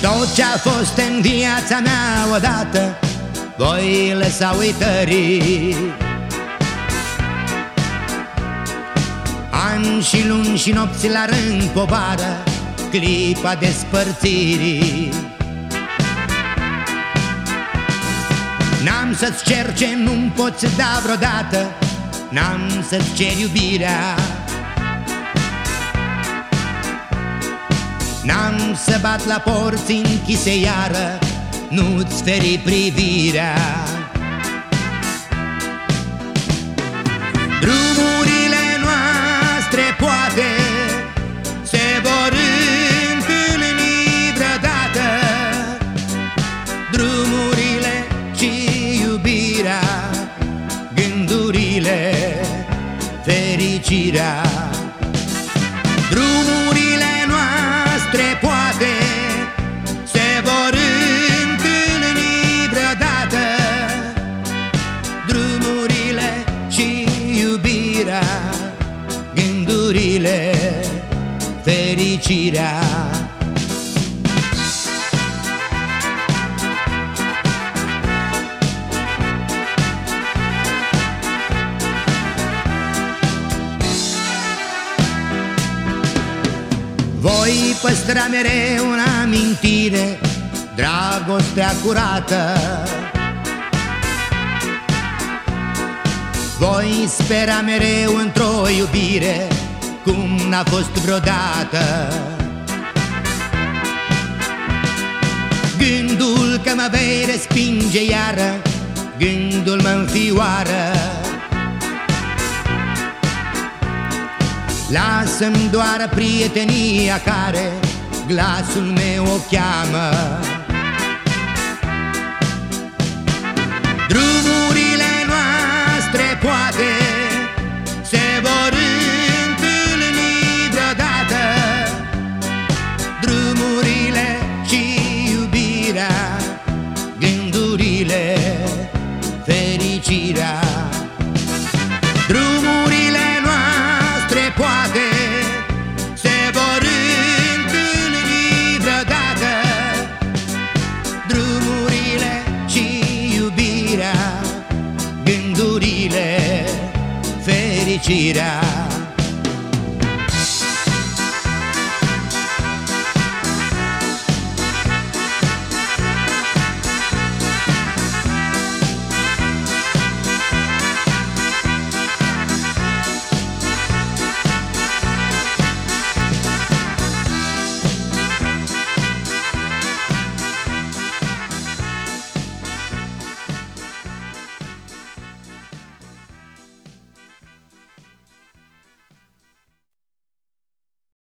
Tot ce-a fost în viața mea odată Voi lăsa uitării Ani și luni și nopți la rând povară Clipa despărțirii. N-am să-ți cer ce nu-mi poți da vreodată N-am să-ți cer iubirea N-am să bat la porți închise iară Nu-ți feri privirea. Drumurile noastre poate Se vor întâlni vreodată. Drumurile și iubirea Gândurile, fericirea gândurile, fericirea. Voi păstra mereu în amintire Dragostea curată. Voi spera mereu într-o iubire Cum n-a fost vreodată. Gândul că mă vei respinge iară Gândul mă înfioară. Lasă-mi doar prietenia care glasul meu o cheamă fericirea Drumurile noastre poate se vor întâlni vreodată. Drumurile și iubirea, gândurile, fericirea